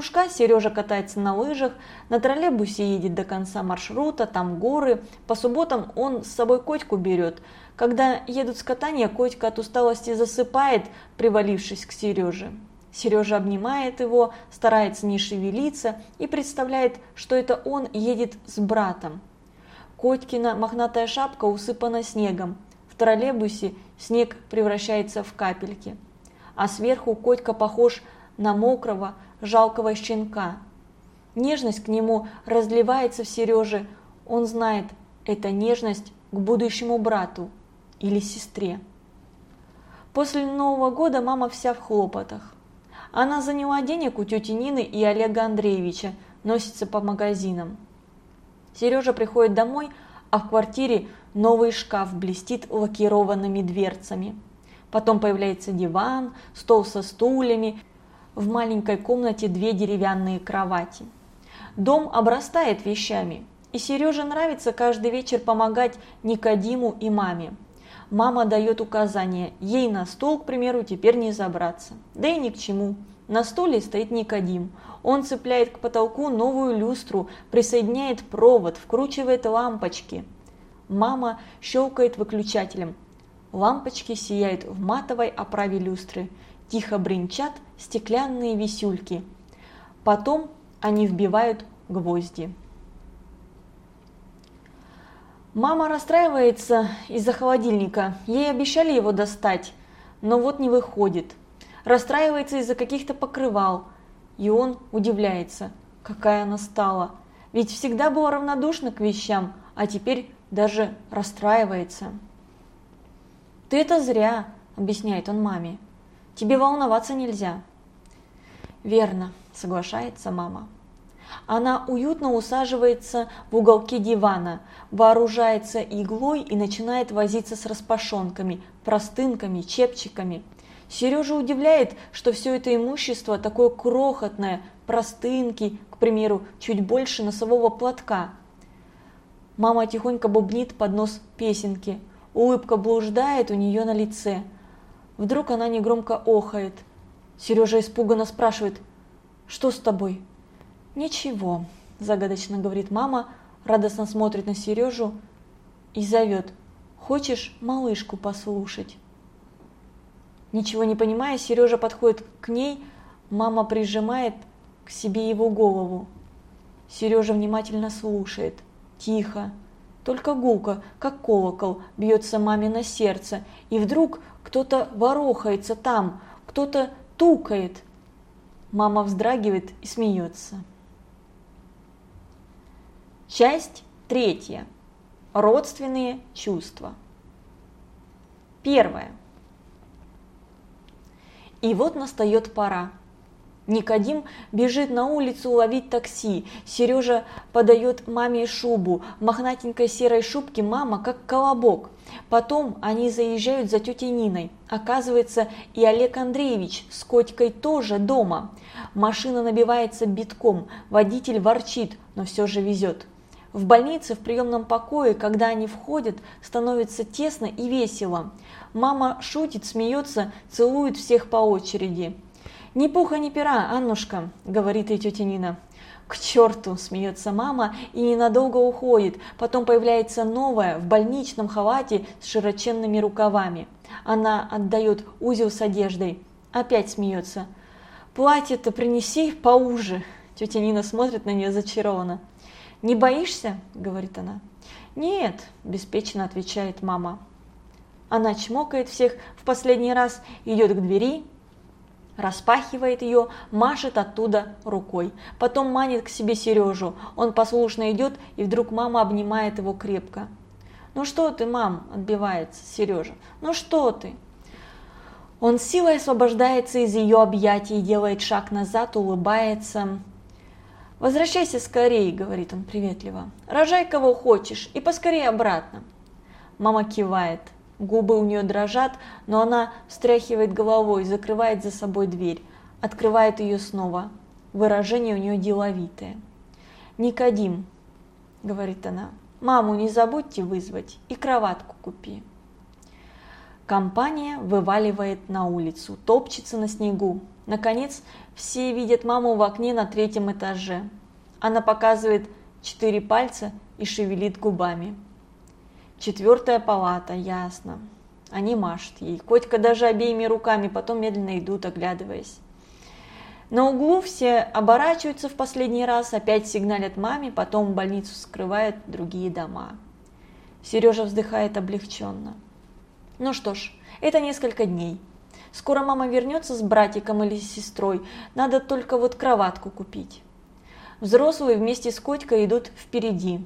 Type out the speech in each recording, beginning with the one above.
кружка Сережа катается на лыжах, на троллейбусе едет до конца маршрута, там горы. По субботам он с собой котику берет. Когда едут с катания, котика от усталости засыпает, привалившись к Сереже. Сережа обнимает его, старается не шевелиться и представляет, что это он едет с братом. Котькина мохнатая шапка усыпана снегом. В троллейбусе снег превращается в капельки. А сверху Котька похож на мокрого, жалкого щенка. Нежность к нему разливается в Сереже. Он знает, это нежность к будущему брату или сестре. После Нового года мама вся в хлопотах. Она заняла денег у тети Нины и Олега Андреевича, носится по магазинам. Сережа приходит домой, а в квартире новый шкаф блестит лакированными дверцами. Потом появляется диван, стол со стульями, в маленькой комнате две деревянные кровати. Дом обрастает вещами, и Сереже нравится каждый вечер помогать Никодиму и маме. Мама дает указания, ей на стол, к примеру, теперь не забраться. Да и ни к чему. На столе стоит Никодим. Он цепляет к потолку новую люстру, присоединяет провод, вкручивает лампочки. Мама щелкает выключателем. Лампочки сияют в матовой оправе люстры. Тихо бренчат стеклянные висюльки. Потом они вбивают гвозди. Мама расстраивается из-за холодильника. Ей обещали его достать, но вот не выходит. Расстраивается из-за каких-то покрывал. И он удивляется, какая она стала. Ведь всегда была равнодушна к вещам, а теперь даже расстраивается. «Ты это зря», – объясняет он маме. «Тебе волноваться нельзя». «Верно», – соглашается мама. Она уютно усаживается в уголке дивана, вооружается иглой и начинает возиться с распашонками, простынками, чепчиками. Сережа удивляет, что все это имущество такое крохотное, простынки, к примеру, чуть больше носового платка. Мама тихонько бубнит под нос песенки. Улыбка блуждает у нее на лице. Вдруг она негромко охает. Сережа испуганно спрашивает, «Что с тобой?» «Ничего», – загадочно говорит мама, радостно смотрит на Сережу и зовет, «Хочешь малышку послушать?» Ничего не понимая, Сережа подходит к ней, мама прижимает к себе его голову. Сережа внимательно слушает, тихо, только гулко, как колокол, бьется маме на сердце, и вдруг кто-то ворохается там, кто-то тукает. Мама вздрагивает и смеется. Часть третья. Родственные чувства. Первое. И вот настает пора. Никодим бежит на улицу ловить такси. Сережа подает маме шубу. Мохнатенькой серой шубке мама как колобок. Потом они заезжают за тетей Ниной. Оказывается, и Олег Андреевич с Котькой тоже дома. Машина набивается битком. Водитель ворчит, но все же везет. В больнице, в приемном покое, когда они входят, становится тесно и весело. Мама шутит, смеется, целует всех по очереди. «Ни пуха, ни пера, Аннушка», – говорит ей тетя Нина. «К черту!» – смеется мама и ненадолго уходит. Потом появляется новая в больничном халате с широченными рукавами. Она отдает узел с одеждой. Опять смеется. «Платье-то принеси поуже!» Тетя Нина смотрит на нее зачарованно. «Не боишься?» – говорит она. «Нет», – беспечно отвечает мама. Она чмокает всех в последний раз, идет к двери, распахивает ее, машет оттуда рукой. Потом манит к себе Сережу. Он послушно идет, и вдруг мама обнимает его крепко. «Ну что ты, мам?» – отбивается Сережа. «Ну что ты?» Он силой освобождается из ее объятий, делает шаг назад, улыбается. «Возвращайся скорее», — говорит он приветливо. «Рожай кого хочешь и поскорее обратно». Мама кивает. Губы у нее дрожат, но она встряхивает головой, закрывает за собой дверь, открывает ее снова. Выражение у нее деловитое. «Никодим», — говорит она, — «маму не забудьте вызвать и кроватку купи». Компания вываливает на улицу, топчется на снегу. Наконец, все видят маму в окне на третьем этаже. Она показывает четыре пальца и шевелит губами. Четвертая палата, ясно. Они машут ей. Котька даже обеими руками, потом медленно идут, оглядываясь. На углу все оборачиваются в последний раз, опять сигналят маме, потом больницу скрывают другие дома. Сережа вздыхает облегченно. Ну что ж, это несколько дней. Скоро мама вернется с братиком или с сестрой, надо только вот кроватку купить. Взрослые вместе с Котькой идут впереди.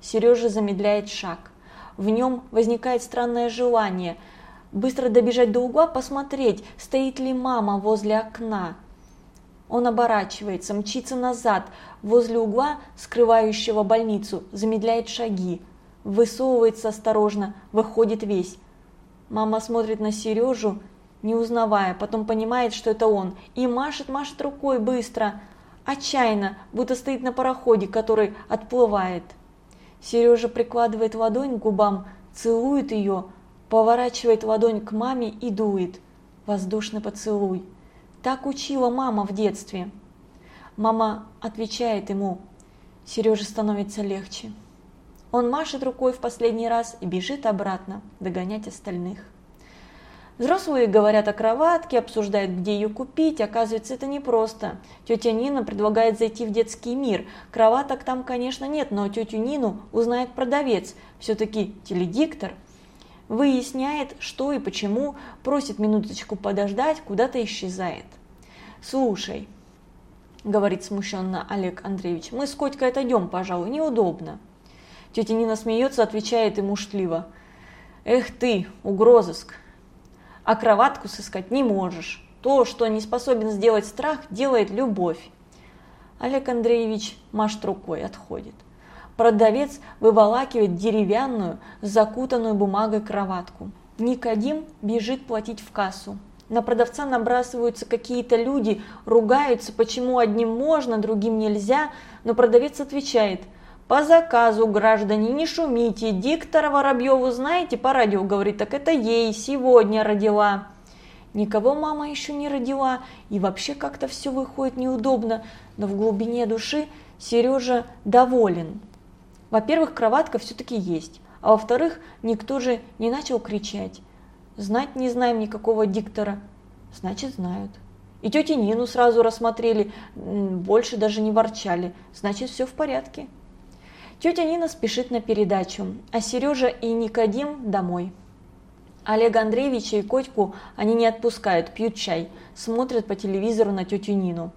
Сережа замедляет шаг. В нем возникает странное желание быстро добежать до угла, посмотреть, стоит ли мама возле окна. Он оборачивается, мчится назад, возле угла, скрывающего больницу, замедляет шаги, высовывается осторожно, выходит весь. Мама смотрит на Сережу, не узнавая, потом понимает, что это он, и машет-машет рукой быстро, отчаянно, будто стоит на пароходе, который отплывает. Сережа прикладывает ладонь к губам, целует ее, поворачивает ладонь к маме и дует. Воздушный поцелуй. Так учила мама в детстве. Мама отвечает ему. Сереже становится легче. Он машет рукой в последний раз и бежит обратно догонять остальных. Взрослые говорят о кроватке, обсуждают, где ее купить. Оказывается, это непросто. Тетя Нина предлагает зайти в детский мир. Кроваток там, конечно, нет, но тетю Нину узнает продавец. Все-таки теледиктор. Выясняет, что и почему, просит минуточку подождать, куда-то исчезает. «Слушай», – говорит смущенно Олег Андреевич, – «мы с Котькой отойдем, пожалуй, неудобно». Тетя Нина смеется, отвечает ему штливо. «Эх ты, угрозыск, а кроватку сыскать не можешь. То, что не способен сделать страх, делает любовь. Олег Андреевич машет рукой, отходит. Продавец выволакивает деревянную, закутанную бумагой кроватку. Никодим бежит платить в кассу. На продавца набрасываются какие-то люди, ругаются, почему одним можно, другим нельзя, но продавец отвечает – по заказу, граждане, не шумите. Диктора Воробьеву знаете, по радио говорит, так это ей сегодня родила. Никого мама еще не родила, и вообще как-то все выходит неудобно, но в глубине души Сережа доволен. Во-первых, кроватка все-таки есть, а во-вторых, никто же не начал кричать. Знать не знаем никакого диктора, значит знают. И тети Нину сразу рассмотрели, больше даже не ворчали, значит все в порядке. Тетя Нина спешит на передачу, а Сережа и Никодим домой. Олега Андреевича и Котьку они не отпускают, пьют чай, смотрят по телевизору на тетю Нину.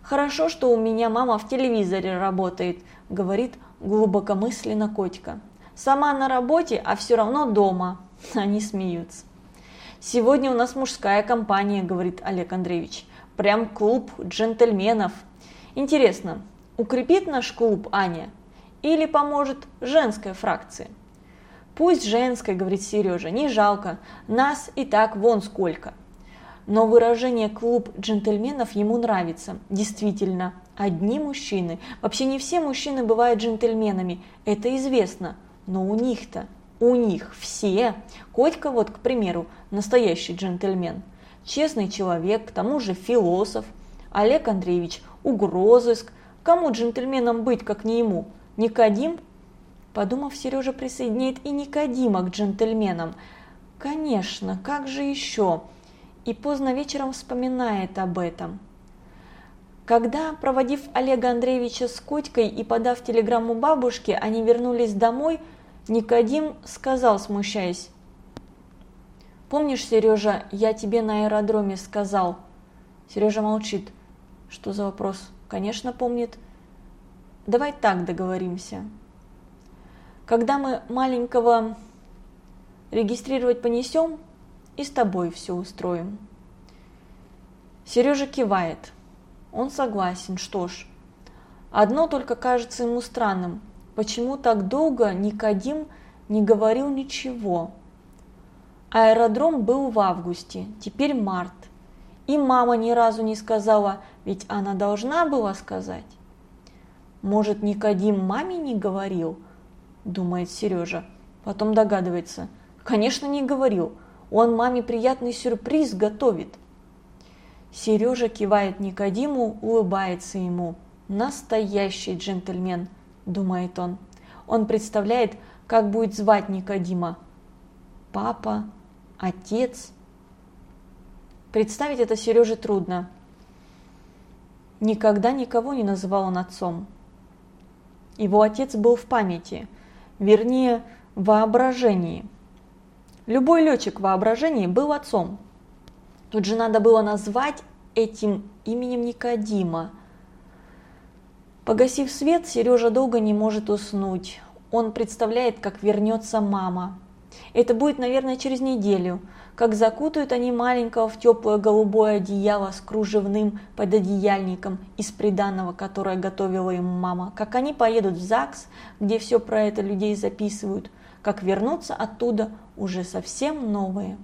«Хорошо, что у меня мама в телевизоре работает», – говорит глубокомысленно Котька. «Сама на работе, а все равно дома». Они смеются. «Сегодня у нас мужская компания», – говорит Олег Андреевич. «Прям клуб джентльменов. Интересно, укрепит наш клуб Аня?» Или поможет женская фракция? Пусть женская, говорит Сережа, не жалко, нас и так вон сколько. Но выражение «клуб джентльменов» ему нравится. Действительно, одни мужчины. Вообще не все мужчины бывают джентльменами, это известно. Но у них-то, у них все. Котька вот, к примеру, настоящий джентльмен. Честный человек, к тому же философ. Олег Андреевич – угрозыск. Кому джентльменом быть, как не ему? Никодим? Подумав, Сережа присоединяет и Никодима к джентльменам. Конечно, как же еще? И поздно вечером вспоминает об этом. Когда, проводив Олега Андреевича с Котькой и подав телеграмму бабушке, они вернулись домой, Никодим сказал, смущаясь, «Помнишь, Сережа, я тебе на аэродроме сказал?» Сережа молчит. Что за вопрос? Конечно, помнит. Давай так договоримся. Когда мы маленького регистрировать понесем, и с тобой все устроим. Сережа кивает. Он согласен, что ж. Одно только кажется ему странным. Почему так долго Никодим не говорил ничего? Аэродром был в августе, теперь март. И мама ни разу не сказала, ведь она должна была сказать. Может, Никодим маме не говорил? Думает Сережа. Потом догадывается. Конечно, не говорил. Он маме приятный сюрприз готовит. Сережа кивает Никодиму, улыбается ему. «Настоящий джентльмен», – думает он. Он представляет, как будет звать Никодима. Папа, отец. Представить это Сереже трудно. Никогда никого не называл он отцом. Его отец был в памяти, вернее, в воображении. Любой летчик в воображении был отцом. Тут же надо было назвать этим именем Никодима. Погасив свет, Сережа долго не может уснуть. Он представляет, как вернется мама. Это будет, наверное, через неделю, как закутают они маленького в теплое голубое одеяло с кружевным пододеяльником из приданного, которое готовила им мама, как они поедут в ЗАГС, где все про это людей записывают, как вернутся оттуда уже совсем новые.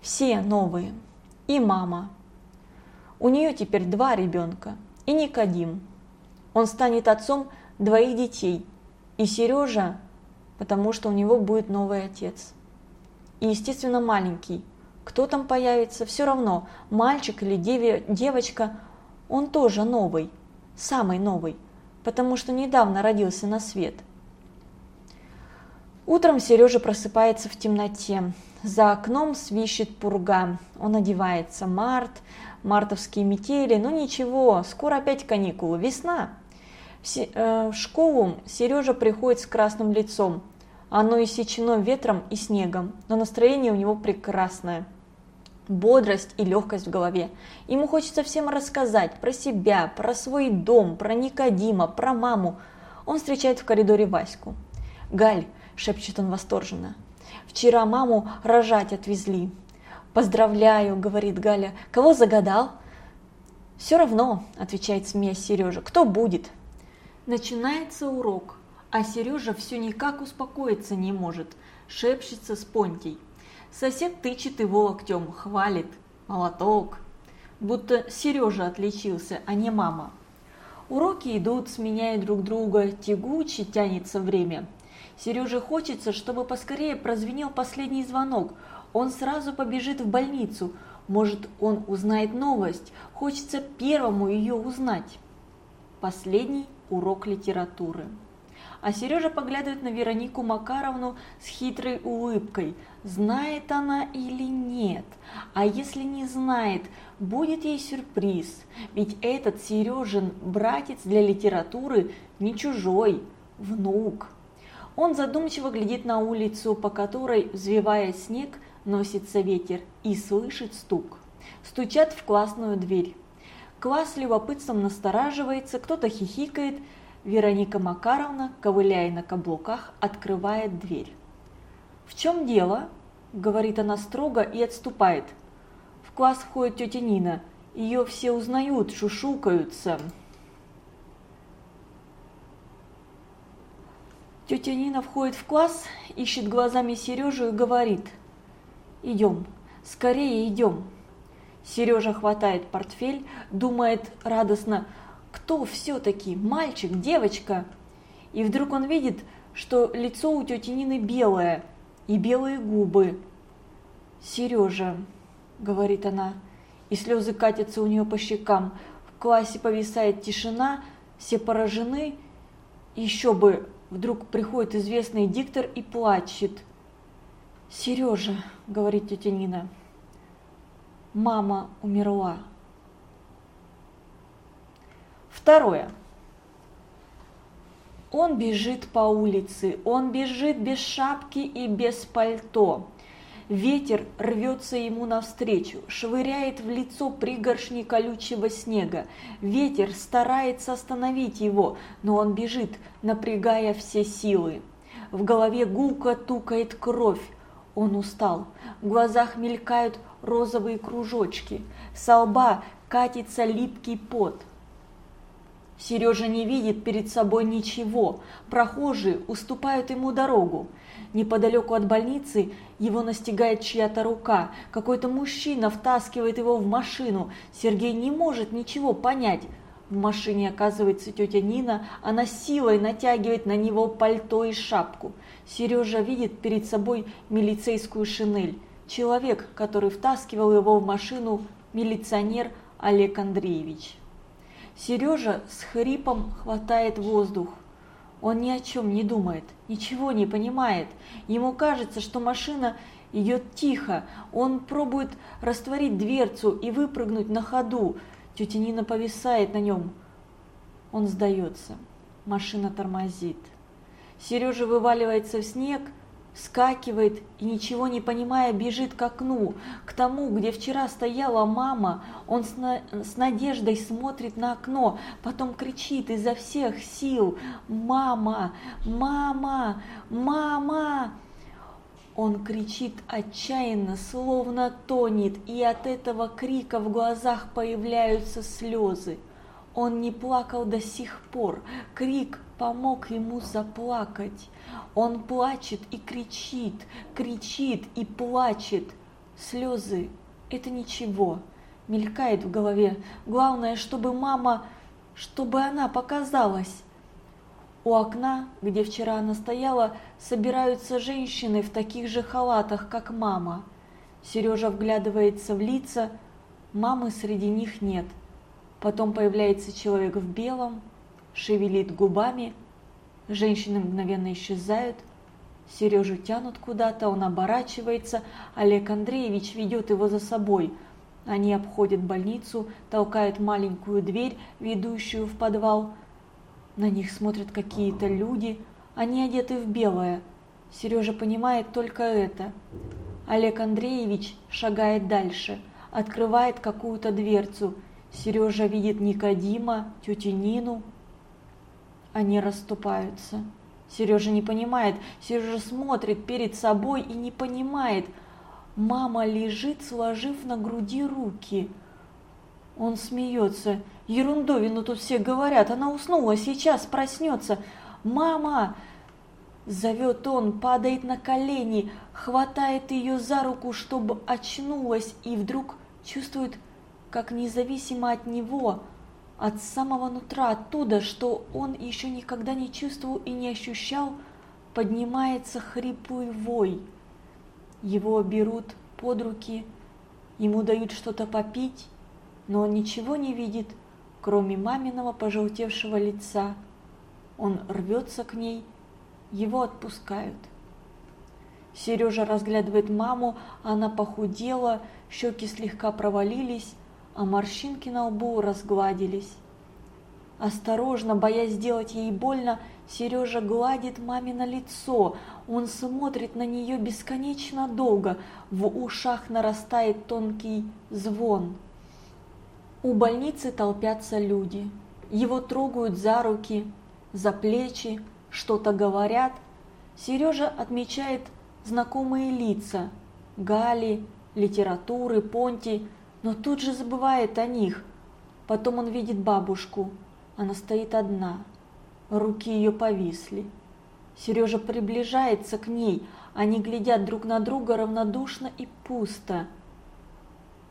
Все новые. И мама. У нее теперь два ребенка. И Никодим. Он станет отцом двоих детей. И Сережа потому что у него будет новый отец. И, естественно, маленький. Кто там появится, все равно, мальчик или девочка, он тоже новый, самый новый, потому что недавно родился на свет. Утром Сережа просыпается в темноте. За окном свищет пурга. Он одевается. Март, мартовские метели. Ну ничего, скоро опять каникулы. Весна. Э, в школу Сережа приходит с красным лицом. Оно иссечено ветром и снегом, но настроение у него прекрасное. Бодрость и легкость в голове. Ему хочется всем рассказать про себя, про свой дом, про Никодима, про маму. Он встречает в коридоре Ваську. «Галь», – шепчет он восторженно, – «вчера маму рожать отвезли». «Поздравляю», – говорит Галя, – «кого загадал?» «Все равно», – отвечает смеясь Сережа, – «кто будет?» Начинается урок, а Сережа все никак успокоиться не может, шепчется с Понтий. Сосед тычет его локтем, хвалит. Молоток. Будто Сережа отличился, а не мама. Уроки идут, сменяя друг друга, тягуче тянется время. Сереже хочется, чтобы поскорее прозвенел последний звонок. Он сразу побежит в больницу. Может, он узнает новость. Хочется первому ее узнать. Последний урок литературы. А Сережа поглядывает на Веронику Макаровну с хитрой улыбкой. Знает она или нет? А если не знает, будет ей сюрприз. Ведь этот Сережин братец для литературы не чужой, внук. Он задумчиво глядит на улицу, по которой, взвивая снег, носится ветер, и слышит стук. Стучат в классную дверь. Класс любопытством настораживается, кто-то хихикает, Вероника Макаровна, ковыляя на каблуках, открывает дверь. «В чем дело?» – говорит она строго и отступает. В класс входит тетя Нина. Ее все узнают, шушукаются. Тетя Нина входит в класс, ищет глазами Сережу и говорит «Идем, скорее идем». Сережа хватает портфель, думает радостно – кто все-таки, мальчик, девочка? И вдруг он видит, что лицо у тети Нины белое и белые губы. «Сережа», — говорит она, и слезы катятся у нее по щекам. В классе повисает тишина, все поражены. Еще бы, вдруг приходит известный диктор и плачет. «Сережа», — говорит тетя Нина, — «мама умерла». Второе. Он бежит по улице, он бежит без шапки и без пальто. Ветер рвется ему навстречу, швыряет в лицо пригоршни колючего снега. Ветер старается остановить его, но он бежит, напрягая все силы. В голове гулко тукает кровь. Он устал. В глазах мелькают розовые кружочки. Со лба катится липкий пот. Сережа не видит перед собой ничего, прохожие уступают ему дорогу. Неподалеку от больницы его настигает чья-то рука, какой-то мужчина втаскивает его в машину. Сергей не может ничего понять. В машине оказывается тетя Нина, она силой натягивает на него пальто и шапку. Сережа видит перед собой милицейскую шинель. Человек, который втаскивал его в машину, милиционер Олег Андреевич. Сережа с хрипом хватает воздух. Он ни о чем не думает, ничего не понимает. Ему кажется, что машина идет тихо. Он пробует растворить дверцу и выпрыгнуть на ходу. Тетя Нина повисает на нем. Он сдается. Машина тормозит. Сережа вываливается в снег, вскакивает и, ничего не понимая, бежит к окну, к тому, где вчера стояла мама. Он с, на... с надеждой смотрит на окно, потом кричит изо всех сил «Мама! Мама! Мама!» Он кричит отчаянно, словно тонет, и от этого крика в глазах появляются слезы. Он не плакал до сих пор, крик помог ему заплакать. Он плачет и кричит, кричит и плачет. Слезы – это ничего, мелькает в голове. Главное, чтобы мама, чтобы она показалась. У окна, где вчера она стояла, собираются женщины в таких же халатах, как мама. Сережа вглядывается в лица, мамы среди них нет. Потом появляется человек в белом, шевелит губами, женщины мгновенно исчезают, Сережу тянут куда-то, он оборачивается, Олег Андреевич ведет его за собой. Они обходят больницу, толкают маленькую дверь, ведущую в подвал. На них смотрят какие-то люди, они одеты в белое. Сережа понимает только это. Олег Андреевич шагает дальше, открывает какую-то дверцу – Сережа видит Никодима, тетю Нину. Они расступаются. Сережа не понимает, Сережа смотрит перед собой и не понимает. Мама лежит, сложив на груди руки. Он смеется. Ерундовину тут все говорят, она уснула, сейчас проснется. «Мама!» Зовет он, падает на колени, хватает ее за руку, чтобы очнулась, и вдруг чувствует как независимо от него, от самого нутра, оттуда, что он еще никогда не чувствовал и не ощущал, поднимается хриплый вой. Его берут под руки, ему дают что-то попить, но он ничего не видит, кроме маминого пожелтевшего лица. Он рвется к ней, его отпускают. Сережа разглядывает маму, она похудела, щеки слегка провалились, а морщинки на лбу разгладились. Осторожно, боясь сделать ей больно, Сережа гладит мамино лицо. Он смотрит на нее бесконечно долго. В ушах нарастает тонкий звон. У больницы толпятся люди. Его трогают за руки, за плечи, что-то говорят. Сережа отмечает знакомые лица. Гали, литературы, Понти – но тут же забывает о них. Потом он видит бабушку. Она стоит одна. Руки ее повисли. Сережа приближается к ней. Они глядят друг на друга равнодушно и пусто.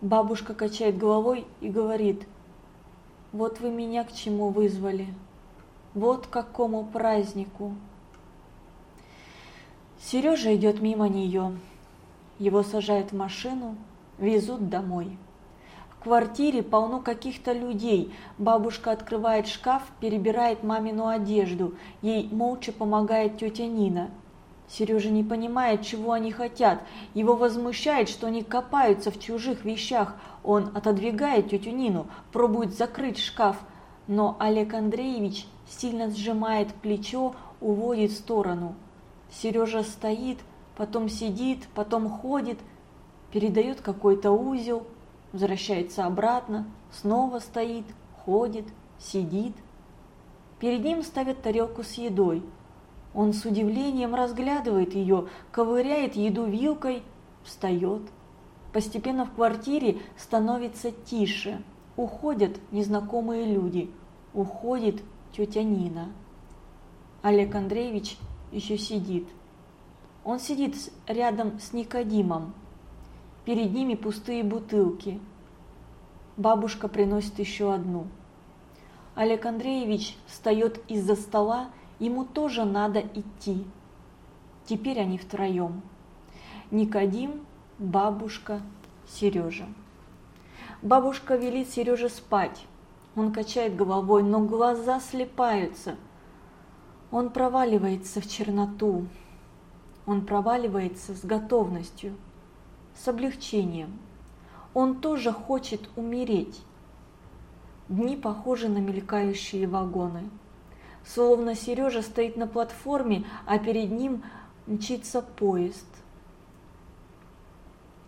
Бабушка качает головой и говорит, «Вот вы меня к чему вызвали. Вот к какому празднику». Сережа идет мимо нее. Его сажают в машину, везут домой квартире полно каких-то людей. Бабушка открывает шкаф, перебирает мамину одежду. Ей молча помогает тетя Нина. Сережа не понимает, чего они хотят. Его возмущает, что они копаются в чужих вещах. Он отодвигает тетю Нину, пробует закрыть шкаф. Но Олег Андреевич сильно сжимает плечо, уводит в сторону. Сережа стоит, потом сидит, потом ходит, передает какой-то узел, возвращается обратно, снова стоит, ходит, сидит. Перед ним ставят тарелку с едой. Он с удивлением разглядывает ее, ковыряет еду вилкой, встает. Постепенно в квартире становится тише. Уходят незнакомые люди. Уходит тетя Нина. Олег Андреевич еще сидит. Он сидит рядом с Никодимом, Перед ними пустые бутылки. Бабушка приносит еще одну. Олег Андреевич встает из-за стола, ему тоже надо идти. Теперь они втроем. Никодим, бабушка, Сережа. Бабушка велит Сереже спать. Он качает головой, но глаза слепаются. Он проваливается в черноту. Он проваливается с готовностью, с облегчением. Он тоже хочет умереть. Дни похожи на мелькающие вагоны. Словно Сережа стоит на платформе, а перед ним мчится поезд.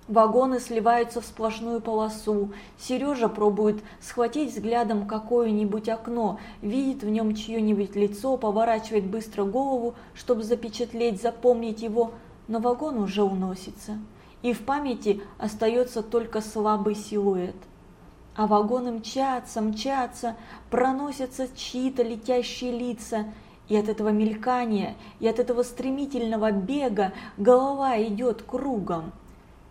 Вагоны сливаются в сплошную полосу. Сережа пробует схватить взглядом какое-нибудь окно, видит в нем чье-нибудь лицо, поворачивает быстро голову, чтобы запечатлеть, запомнить его, но вагон уже уносится. И в памяти остается только слабый силуэт. А вагоны мчатся, мчатся, проносятся чьи-то летящие лица, и от этого мелькания, и от этого стремительного бега голова идет кругом.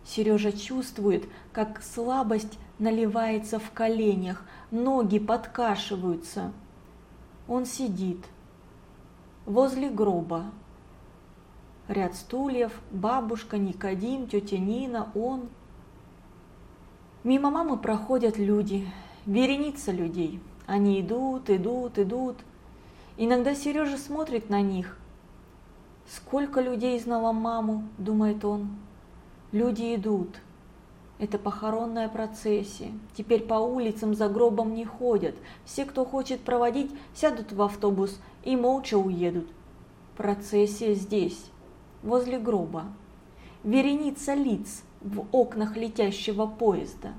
Сережа чувствует, как слабость наливается в коленях, ноги подкашиваются. Он сидит возле гроба. Ряд стульев, бабушка, Никодим, тетя Нина, он. Мимо мамы проходят люди, вереница людей. Они идут, идут, идут. Иногда Сережа смотрит на них. Сколько людей знала маму, думает он. Люди идут. Это похоронная процессия. Теперь по улицам за гробом не ходят. Все, кто хочет проводить, сядут в автобус и молча уедут. Процессия здесь, возле гроба. Вереница лиц в окнах летящего поезда.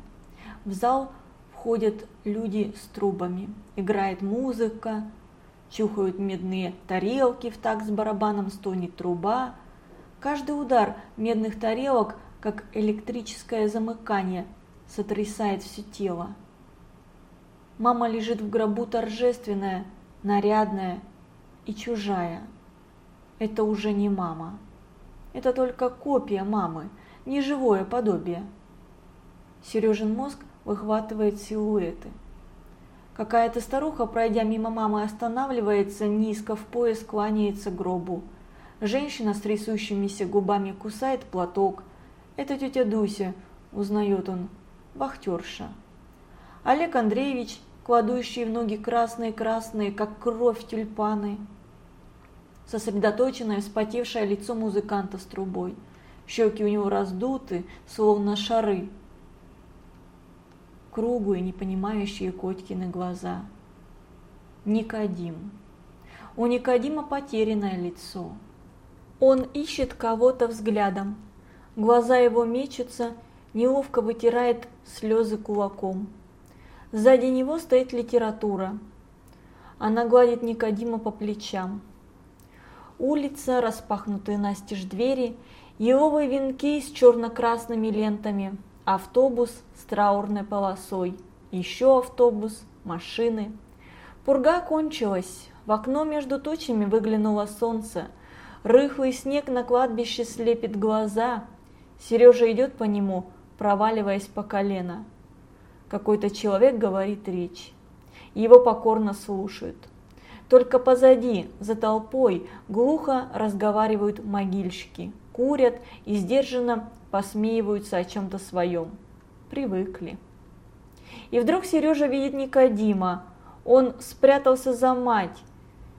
В зал входят люди с трубами. Играет музыка, чухают медные тарелки в такт с барабаном, стонет труба – Каждый удар медных тарелок, как электрическое замыкание, сотрясает все тело. Мама лежит в гробу торжественная, нарядная и чужая. Это уже не мама. Это только копия мамы, неживое подобие. Сережин мозг выхватывает силуэты. Какая-то старуха, пройдя мимо мамы, останавливается, низко в пояс кланяется гробу. Женщина с трясущимися губами кусает платок. Это тетя Дуся, узнает он, вахтерша. Олег Андреевич, кладущий в ноги красные-красные, как кровь тюльпаны. Сосредоточенное, вспотевшее лицо музыканта с трубой. Щеки у него раздуты, словно шары. Круглые, непонимающие Котькины глаза. Никодим. У Никодима потерянное лицо. Он ищет кого-то взглядом. Глаза его мечутся, неловко вытирает слезы кулаком. Сзади него стоит литература. Она гладит Никодима по плечам. Улица, распахнутые настежь двери, еловые венки с черно-красными лентами, автобус с траурной полосой, еще автобус, машины. Пурга кончилась, в окно между тучами выглянуло солнце – Рыхлый снег на кладбище слепит глаза. Сережа идет по нему, проваливаясь по колено. Какой-то человек говорит речь. Его покорно слушают. Только позади, за толпой, глухо разговаривают могильщики, курят и сдержанно посмеиваются о чем-то своем. Привыкли. И вдруг Сережа видит Никодима. Он спрятался за мать,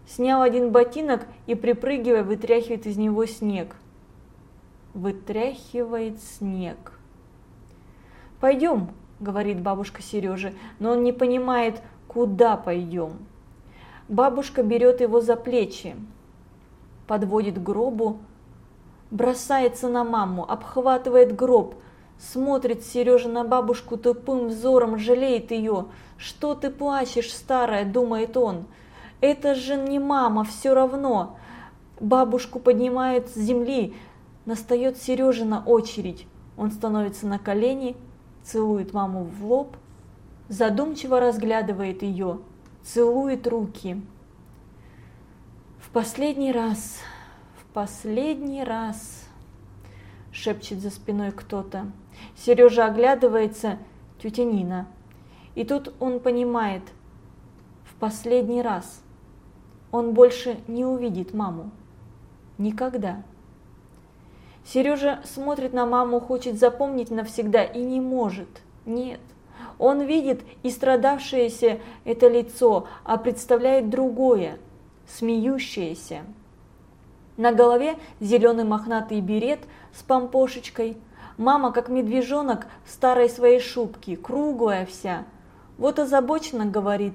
снял один ботинок и, припрыгивая, вытряхивает из него снег. Вытряхивает снег. «Пойдем», — говорит бабушка Сереже, но он не понимает, куда пойдем. Бабушка берет его за плечи, подводит к гробу, бросается на маму, обхватывает гроб, смотрит Сережа на бабушку тупым взором, жалеет ее. «Что ты плачешь, старая?» – думает он. Это же не мама, все равно. Бабушку поднимают с земли. Настает Сережина очередь. Он становится на колени, целует маму в лоб, задумчиво разглядывает ее, целует руки. В последний раз, в последний раз, шепчет за спиной кто-то. Сережа оглядывается, тетя Нина. И тут он понимает, в последний раз – он больше не увидит маму. Никогда. Сережа смотрит на маму, хочет запомнить навсегда и не может. Нет, Он видит и страдавшееся это лицо, а представляет другое, смеющееся. На голове зеленый мохнатый берет с помпошечкой. Мама, как медвежонок в старой своей шубке, круглая вся. Вот озабоченно говорит,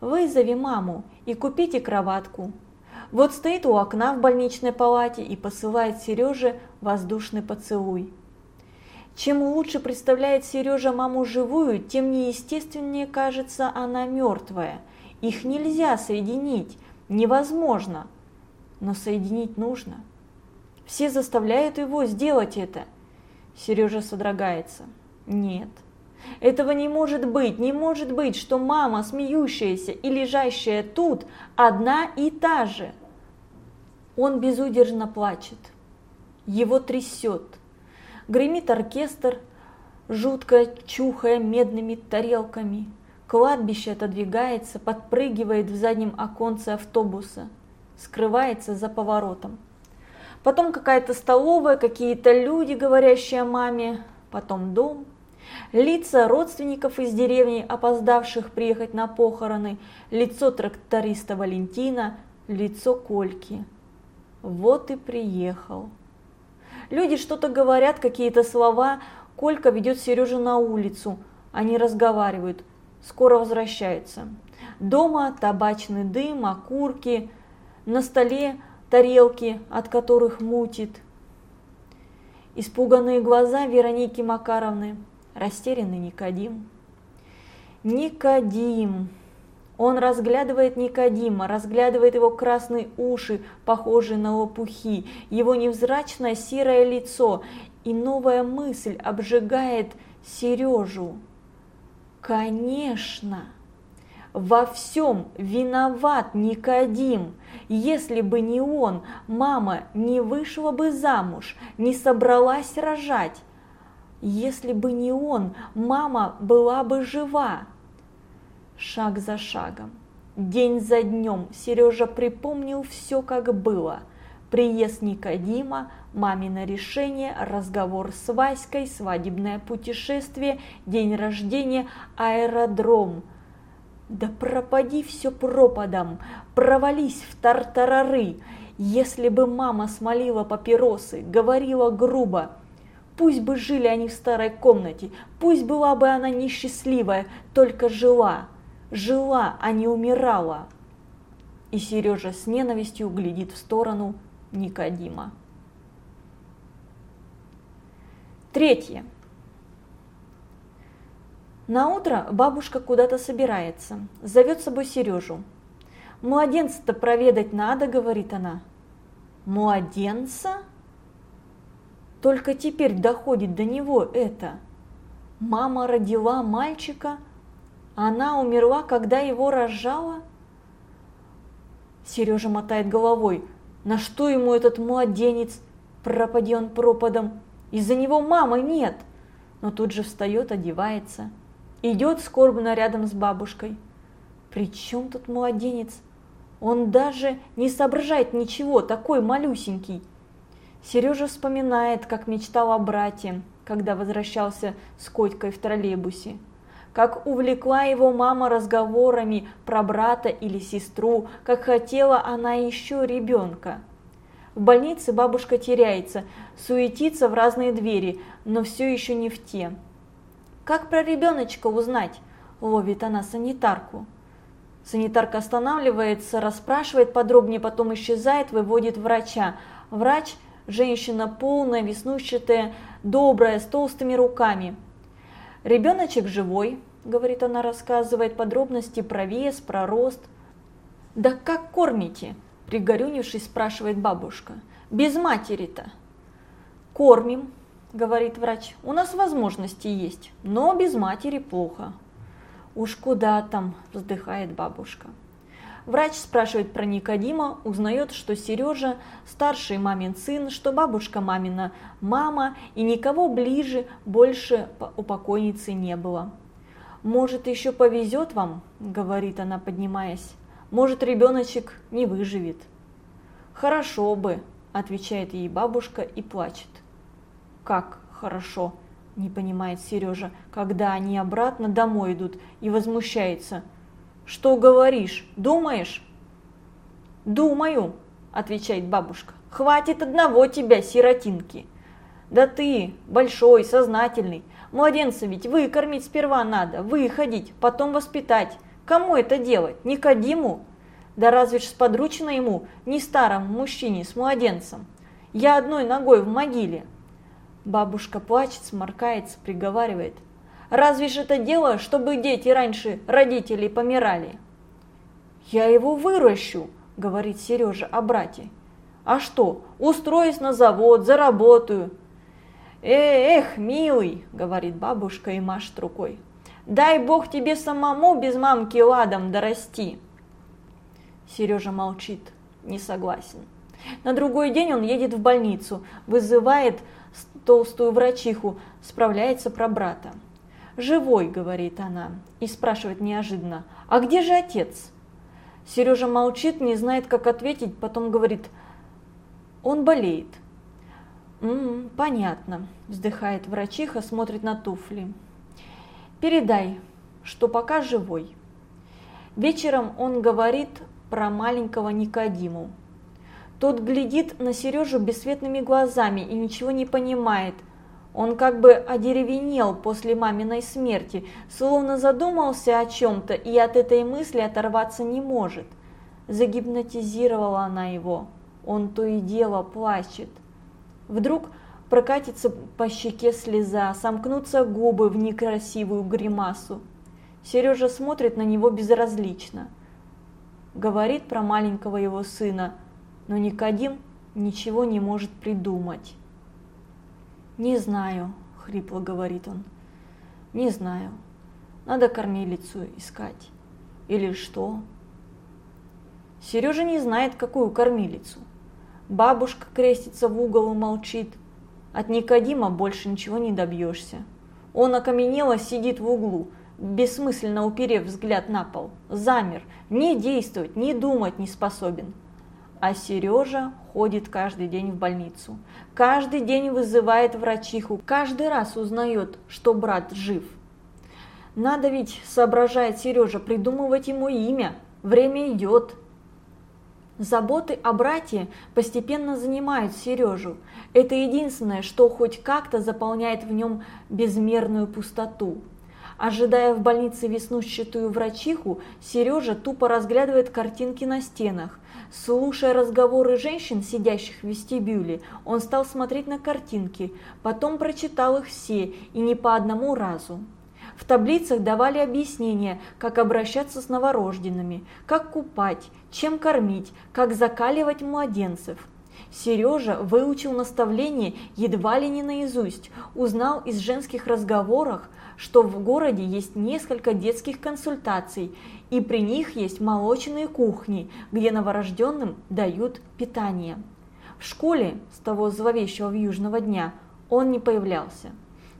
вызови маму и купите кроватку. Вот стоит у окна в больничной палате и посылает Сереже воздушный поцелуй. Чем лучше представляет Сережа маму живую, тем неестественнее кажется она мертвая. Их нельзя соединить, невозможно. Но соединить нужно. Все заставляют его сделать это. Сережа содрогается. Нет, этого не может быть, не может быть, что мама, смеющаяся и лежащая тут, одна и та же. Он безудержно плачет. Его трясет. Гремит оркестр, жутко чухая медными тарелками. Кладбище отодвигается, подпрыгивает в заднем оконце автобуса, скрывается за поворотом. Потом какая-то столовая, какие-то люди, говорящие о маме, потом дом, лица родственников из деревни, опоздавших приехать на похороны, лицо тракториста Валентина, лицо Кольки. Вот и приехал. Люди что-то говорят, какие-то слова. Колька ведет Сережу на улицу. Они разговаривают. Скоро возвращается. Дома табачный дым, окурки. На столе тарелки, от которых мутит. Испуганные глаза Вероники Макаровны растерянный Никодим. Никодим! Он разглядывает Никодима, разглядывает его красные уши, похожие на лопухи, его невзрачное серое лицо, и новая мысль обжигает Сережу. Конечно! Во всем виноват Никодим. Если бы не он, мама не вышла бы замуж, не собралась рожать. Если бы не он, мама была бы жива. Шаг за шагом, день за днем Сережа припомнил все, как было. Приезд Никодима, мамино решение, разговор с Васькой, свадебное путешествие, день рождения, аэродром. Да пропади все пропадом, провались в тартарары. Если бы мама смолила папиросы, говорила грубо – Пусть бы жили они в старой комнате, пусть была бы она несчастливая, только жила, жила, а не умирала. И Сережа с ненавистью глядит в сторону Никодима. Третье. На утро бабушка куда-то собирается, зовет с собой Сережу. «Младенца-то проведать надо», — говорит она. «Младенца?» Только теперь доходит до него это. Мама родила мальчика, она умерла, когда его рожала? Сережа мотает головой. На что ему этот младенец? Пропади он пропадом. Из-за него мамы нет. Но тут же встает, одевается. Идет скорбно рядом с бабушкой. При чем тут младенец? Он даже не соображает ничего, такой малюсенький. Сережа вспоминает, как мечтал о брате, когда возвращался с Котькой в троллейбусе. Как увлекла его мама разговорами про брата или сестру, как хотела она еще ребенка. В больнице бабушка теряется, суетится в разные двери, но все еще не в те. «Как про ребеночка узнать?» – ловит она санитарку. Санитарка останавливается, расспрашивает подробнее, потом исчезает, выводит врача. Врач – Женщина полная, веснущатая, добрая, с толстыми руками. «Ребеночек живой», – говорит она, рассказывает подробности про вес, про рост. «Да как кормите?» – пригорюнившись, спрашивает бабушка. «Без матери-то». «Кормим», – говорит врач. «У нас возможности есть, но без матери плохо». «Уж куда там?» – вздыхает бабушка. Врач спрашивает про Никодима, узнает, что Сережа старший мамин сын, что бабушка мамина мама, и никого ближе больше у покойницы не было. «Может, еще повезет вам?» – говорит она, поднимаясь. «Может, ребеночек не выживет». «Хорошо бы», – отвечает ей бабушка и плачет. «Как хорошо?» – не понимает Сережа, когда они обратно домой идут и возмущается. Что говоришь, думаешь? Думаю, отвечает бабушка. Хватит одного тебя, сиротинки. Да ты большой, сознательный. Младенца ведь выкормить сперва надо, выходить, потом воспитать. Кому это делать? Никодиму? Да разве ж сподручно ему, не старому мужчине с младенцем? Я одной ногой в могиле. Бабушка плачет, сморкается, приговаривает. Разве ж это дело, чтобы дети раньше родителей помирали? Я его выращу, говорит Сережа о брате. А что, устроюсь на завод, заработаю. Эх, милый, говорит бабушка и машет рукой. Дай бог тебе самому без мамки ладом дорасти. Сережа молчит, не согласен. На другой день он едет в больницу, вызывает толстую врачиху, справляется про брата. «Живой», — говорит она, и спрашивает неожиданно, «А где же отец?» Сережа молчит, не знает, как ответить, потом говорит, «Он болеет». «М -м, «Понятно», – вздыхает врачиха, смотрит на туфли. «Передай, что пока живой». Вечером он говорит про маленького Никодиму. Тот глядит на Сережу бесцветными глазами и ничего не понимает. Он как бы одеревенел после маминой смерти, словно задумался о чем-то и от этой мысли оторваться не может. Загипнотизировала она его. Он то и дело плачет. Вдруг прокатится по щеке слеза, сомкнутся губы в некрасивую гримасу. Сережа смотрит на него безразлично. Говорит про маленького его сына, но Никодим ничего не может придумать. «Не знаю», — хрипло говорит он, — «не знаю. Надо кормилицу искать. Или что?» Сережа не знает, какую кормилицу. Бабушка крестится в угол и молчит. От Никодима больше ничего не добьешься. Он окаменело сидит в углу, бессмысленно уперев взгляд на пол. Замер, не действовать, не думать не способен. А Сережа ходит каждый день в больницу. Каждый день вызывает врачиху, каждый раз узнает, что брат жив. Надо ведь, соображает Сережа, придумывать ему имя. Время идет. Заботы о брате постепенно занимают Сережу. Это единственное, что хоть как-то заполняет в нем безмерную пустоту. Ожидая в больнице веснущатую врачиху, Сережа тупо разглядывает картинки на стенах. Слушая разговоры женщин, сидящих в вестибюле, он стал смотреть на картинки, потом прочитал их все и не по одному разу. В таблицах давали объяснения, как обращаться с новорожденными, как купать, чем кормить, как закаливать младенцев. Сережа выучил наставление едва ли не наизусть, узнал из женских разговоров, что в городе есть несколько детских консультаций, и при них есть молочные кухни, где новорожденным дают питание. В школе с того зловещего южного дня он не появлялся.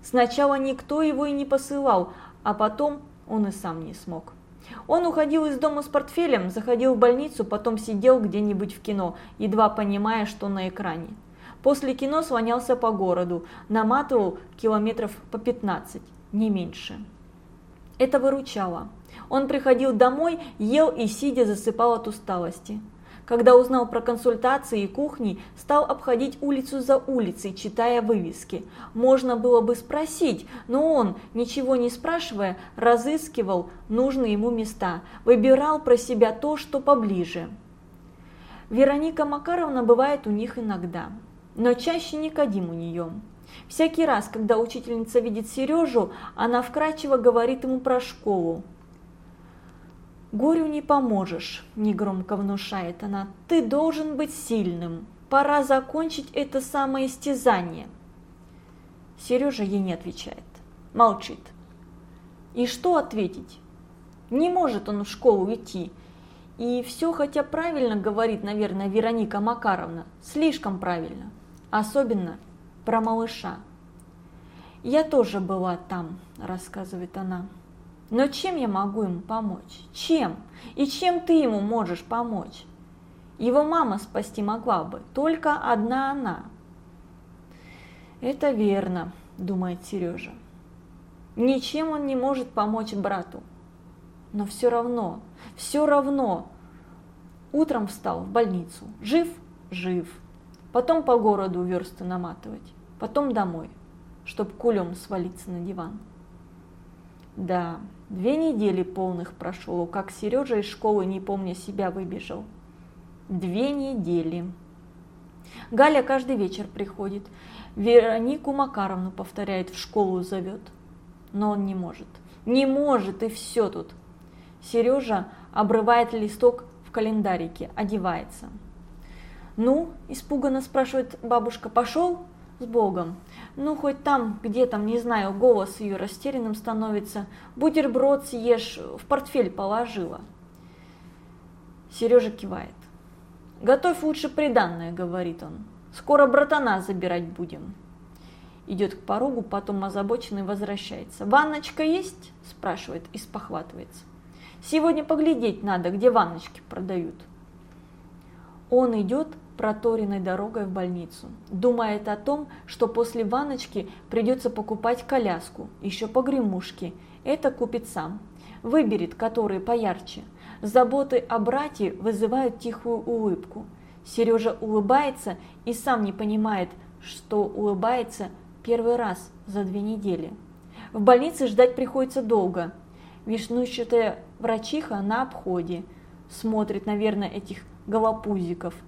Сначала никто его и не посылал, а потом он и сам не смог. Он уходил из дома с портфелем, заходил в больницу, потом сидел где-нибудь в кино, едва понимая, что на экране. После кино слонялся по городу, наматывал километров по 15, не меньше. Это выручало. Он приходил домой, ел и сидя засыпал от усталости. Когда узнал про консультации и кухни, стал обходить улицу за улицей, читая вывески. Можно было бы спросить, но он, ничего не спрашивая, разыскивал нужные ему места, выбирал про себя то, что поближе. Вероника Макаровна бывает у них иногда, но чаще Никодим у нее. Всякий раз, когда учительница видит Сережу, она вкрадчиво говорит ему про школу. «Горю не поможешь», – негромко внушает она. «Ты должен быть сильным. Пора закончить это самое истязание». Сережа ей не отвечает. Молчит. И что ответить? Не может он в школу идти. И все, хотя правильно говорит, наверное, Вероника Макаровна, слишком правильно. Особенно про малыша. «Я тоже была там», – рассказывает она. Но чем я могу ему помочь? Чем? И чем ты ему можешь помочь? Его мама спасти могла бы, только одна она. Это верно, думает Сережа. Ничем он не может помочь брату. Но все равно, все равно. Утром встал в больницу. Жив? Жив. Потом по городу версты наматывать. Потом домой, чтоб кулем свалиться на диван. Да, две недели полных прошло, как Сережа из школы, не помня себя, выбежал. Две недели. Галя каждый вечер приходит. Веронику Макаровну, повторяет, в школу зовет. Но он не может. Не может, и все тут. Сережа обрывает листок в календарике, одевается. «Ну?» – испуганно спрашивает бабушка. «Пошел?» «С Богом!» Ну, хоть там, где там, не знаю, голос ее растерянным становится. Бутерброд съешь, в портфель положила. Сережа кивает. Готовь лучше приданное, говорит он. Скоро братана забирать будем. Идет к порогу, потом озабоченный возвращается. «Ванночка есть?» – спрашивает и спохватывается. «Сегодня поглядеть надо, где ванночки продают». Он идет проторенной дорогой в больницу. Думает о том, что после ванночки придется покупать коляску, еще погремушки. Это купит сам. Выберет, которые поярче. Заботы о брате вызывают тихую улыбку. Сережа улыбается и сам не понимает, что улыбается первый раз за две недели. В больнице ждать приходится долго. Вишнущатая врачиха на обходе. Смотрит, наверное, этих голопузиков –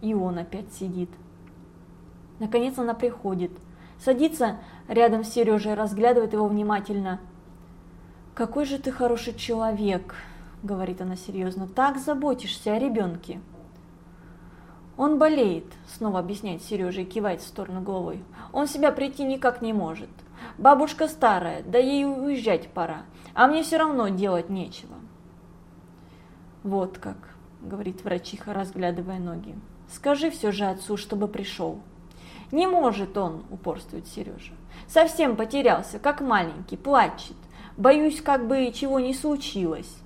и он опять сидит. Наконец она приходит. Садится рядом с Сережей, разглядывает его внимательно. «Какой же ты хороший человек», — говорит она серьезно, — «так заботишься о ребенке». «Он болеет», — снова объясняет Сережа и кивает в сторону головой. «Он себя прийти никак не может. Бабушка старая, да ей уезжать пора, а мне все равно делать нечего». «Вот как», — говорит врачиха, разглядывая ноги. Скажи все же отцу, чтобы пришел. Не может он, упорствует Сережа. Совсем потерялся, как маленький, плачет. Боюсь, как бы чего не случилось.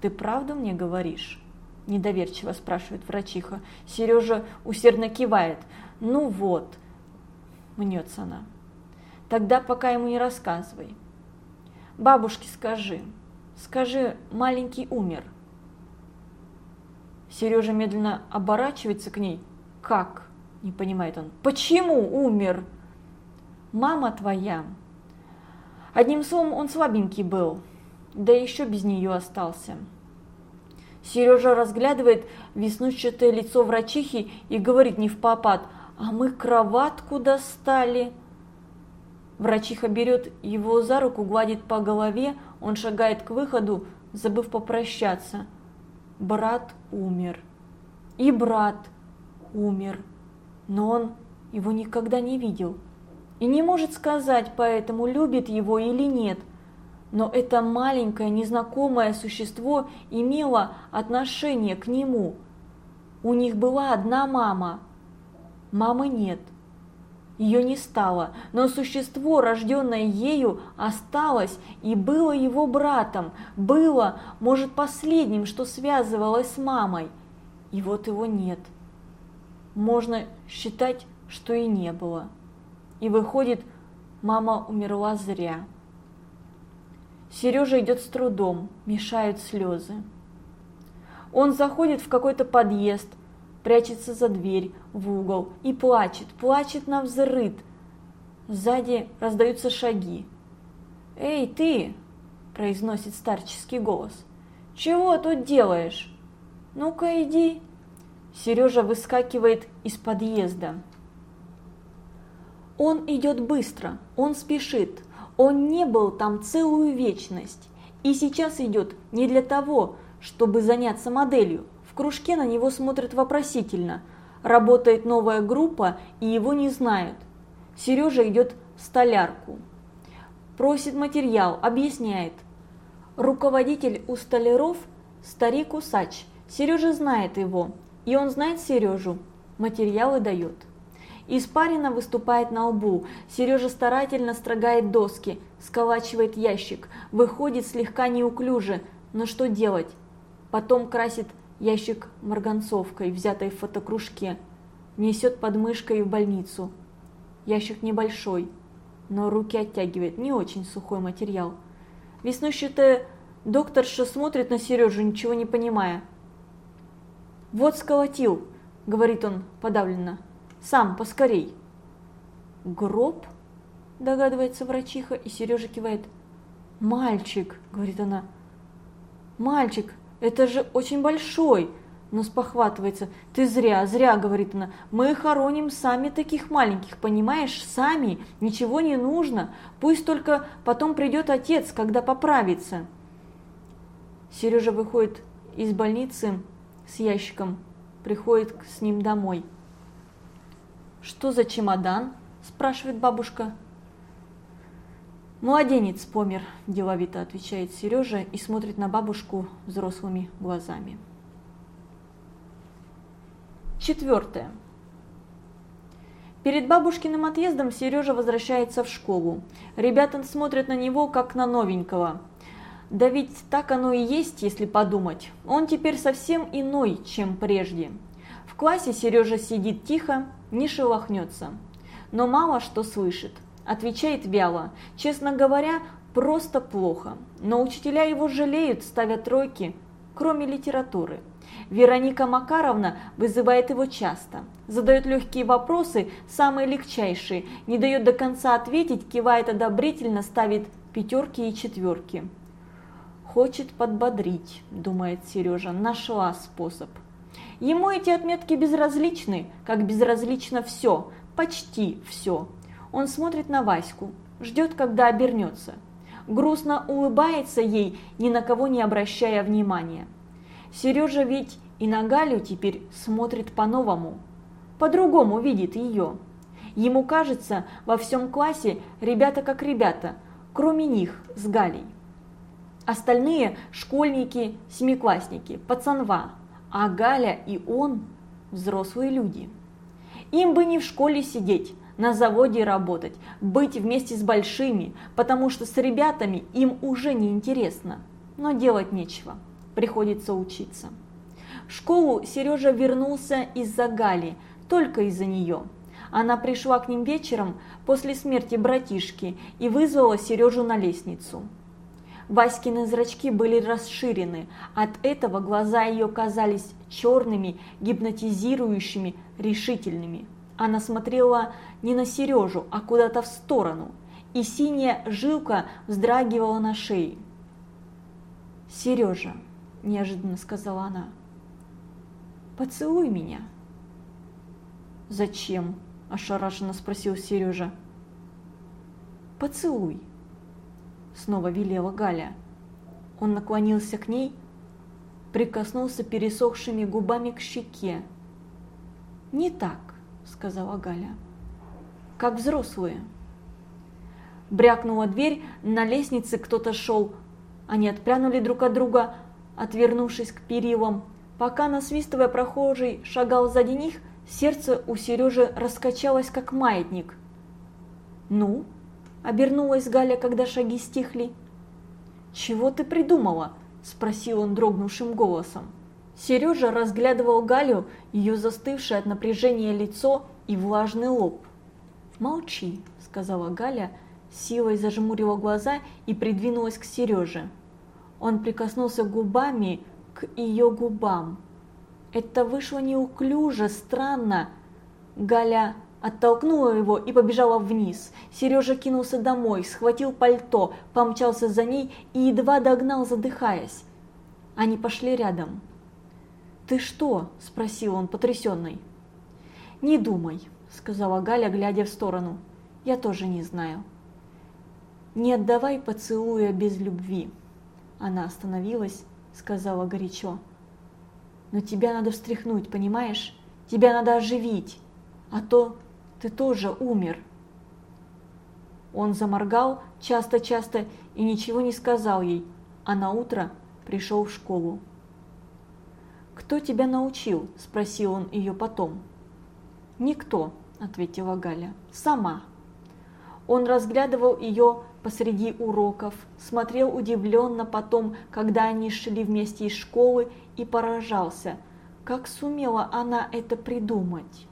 Ты правду мне говоришь? Недоверчиво спрашивает врачиха. Сережа усердно кивает. Ну вот, мнется она. Тогда пока ему не рассказывай. Бабушке скажи, скажи, маленький умер. Сережа медленно оборачивается к ней. Как? Не понимает он. Почему умер? Мама твоя. Одним словом, он слабенький был. Да еще без нее остался. Сережа разглядывает веснущатое лицо врачихи и говорит не в попад, а мы кроватку достали. Врачиха берет его за руку, гладит по голове, он шагает к выходу, забыв попрощаться брат умер. И брат умер, но он его никогда не видел. И не может сказать поэтому, любит его или нет. Но это маленькое незнакомое существо имело отношение к нему. У них была одна мама. Мамы нет. Ее не стало, но существо, рожденное ею, осталось и было его братом, было, может, последним, что связывалось с мамой. И вот его нет. Можно считать, что и не было. И выходит, мама умерла зря. Сережа идет с трудом, мешают слезы. Он заходит в какой-то подъезд, прячется за дверь, в угол и плачет, плачет на взрыд. Сзади раздаются шаги. «Эй, ты!» – произносит старческий голос. «Чего тут делаешь? Ну-ка иди!» Сережа выскакивает из подъезда. Он идет быстро, он спешит, он не был там целую вечность. И сейчас идет не для того, чтобы заняться моделью, кружке на него смотрят вопросительно. Работает новая группа, и его не знают. Сережа идет в столярку. Просит материал, объясняет. Руководитель у столяров – старик Усач. Сережа знает его, и он знает Сережу. Материалы дает. Испарина выступает на лбу. Сережа старательно строгает доски, сколачивает ящик, выходит слегка неуклюже, но что делать? Потом красит ящик марганцовкой, взятой в фотокружке, несет под мышкой в больницу. Ящик небольшой, но руки оттягивает, не очень сухой материал. Веснущатая докторша смотрит на Сережу, ничего не понимая. «Вот сколотил», — говорит он подавленно, — «сам, поскорей». «Гроб?» – догадывается врачиха, и Сережа кивает. «Мальчик», – говорит она. «Мальчик, это же очень большой!» Но спохватывается. «Ты зря, зря», – говорит она. «Мы хороним сами таких маленьких, понимаешь? Сами. Ничего не нужно. Пусть только потом придет отец, когда поправится». Сережа выходит из больницы с ящиком, приходит с ним домой. «Что за чемодан?» спрашивает бабушка. «Младенец помер», – деловито отвечает Сережа и смотрит на бабушку взрослыми глазами. Четвертое. Перед бабушкиным отъездом Сережа возвращается в школу. Ребята смотрят на него, как на новенького. Да ведь так оно и есть, если подумать. Он теперь совсем иной, чем прежде. В классе Сережа сидит тихо, не шелохнется но мало что слышит. Отвечает вяло. Честно говоря, просто плохо. Но учителя его жалеют, ставят тройки, кроме литературы. Вероника Макаровна вызывает его часто, задает легкие вопросы, самые легчайшие, не дает до конца ответить, кивает одобрительно, ставит пятерки и четверки. «Хочет подбодрить», – думает Сережа, – нашла способ. Ему эти отметки безразличны, как безразлично все, Почти все. Он смотрит на Ваську, ждет, когда обернется. Грустно улыбается ей, ни на кого не обращая внимания. Сережа ведь и на Галю теперь смотрит по-новому. По-другому видит ее. Ему кажется, во всем классе ребята как ребята, кроме них с Галей. Остальные – школьники, семиклассники, пацанва, а Галя и он – взрослые люди. Им бы не в школе сидеть, на заводе работать, быть вместе с большими, потому что с ребятами им уже не интересно. Но делать нечего, приходится учиться. В школу Сережа вернулся из-за Гали, только из-за нее. Она пришла к ним вечером после смерти братишки и вызвала Сережу на лестницу. Васькины зрачки были расширены, от этого глаза ее казались черными, гипнотизирующими, решительными. Она смотрела не на Сережу, а куда-то в сторону, и синяя жилка вздрагивала на шее. «Сережа», – неожиданно сказала она, – «поцелуй меня». «Зачем?» – ошарашенно спросил Сережа. «Поцелуй», – снова велела Галя. Он наклонился к ней, прикоснулся пересохшими губами к щеке. «Не так», – сказала Галя, – «как взрослые». Брякнула дверь, на лестнице кто-то шел. Они отпрянули друг от друга, отвернувшись к перилам. Пока насвистывая прохожий шагал сзади них, сердце у Сережи раскачалось, как маятник. «Ну?» – обернулась Галя, когда шаги стихли. «Чего ты придумала?» – спросил он дрогнувшим голосом. Сережа разглядывал Галю, ее застывшее от напряжения лицо и влажный лоб. «Молчи», – сказала Галя, силой зажмурила глаза и придвинулась к Сереже. Он прикоснулся губами к ее губам. Это вышло неуклюже, странно. Галя оттолкнула его и побежала вниз. Сережа кинулся домой, схватил пальто, помчался за ней и едва догнал, задыхаясь. Они пошли рядом. «Ты что?» – спросил он, потрясенный. «Не думай», – сказала Галя, глядя в сторону. «Я тоже не знаю». «Не отдавай поцелуя без любви». Она остановилась, сказала горячо. «Но тебя надо встряхнуть, понимаешь? Тебя надо оживить, а то ты тоже умер». Он заморгал часто-часто и ничего не сказал ей, а на утро пришел в школу. «Кто тебя научил?» – спросил он ее потом. «Никто», – ответила Галя, – «сама». Он разглядывал ее посреди уроков, смотрел удивленно потом, когда они шли вместе из школы, и поражался, как сумела она это придумать.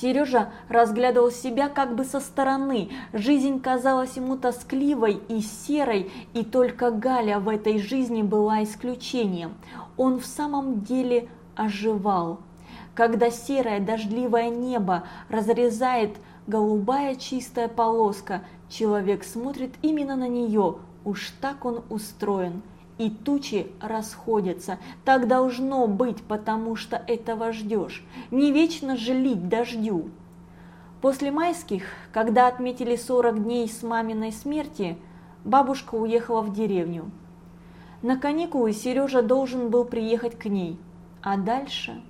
Сережа разглядывал себя как бы со стороны. Жизнь казалась ему тоскливой и серой, и только Галя в этой жизни была исключением. Он в самом деле оживал. Когда серое дождливое небо разрезает голубая чистая полоска, человек смотрит именно на нее, уж так он устроен. И тучи расходятся. Так должно быть, потому что этого ждешь. Не вечно же лить дождю. После майских, когда отметили 40 дней с маминой смерти, бабушка уехала в деревню. На каникулы Сережа должен был приехать к ней. А дальше?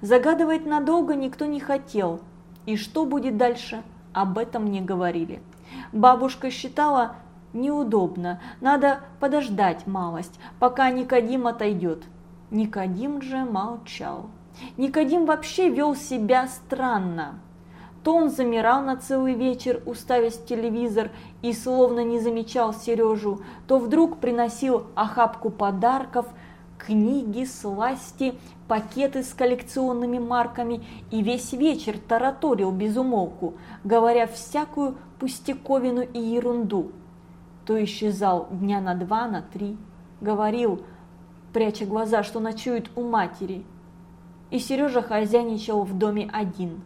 Загадывать надолго никто не хотел. И что будет дальше, об этом не говорили. Бабушка считала, Неудобно, надо подождать малость, пока Никодим отойдет. Никодим же молчал. Никодим вообще вел себя странно. То он замирал на целый вечер, уставясь в телевизор и словно не замечал Сережу, то вдруг приносил охапку подарков, книги, сласти, пакеты с коллекционными марками и весь вечер тараторил без умолку, говоря всякую пустяковину и ерунду то исчезал дня на два, на три, говорил, пряча глаза, что ночует у матери. И Сережа хозяйничал в доме один.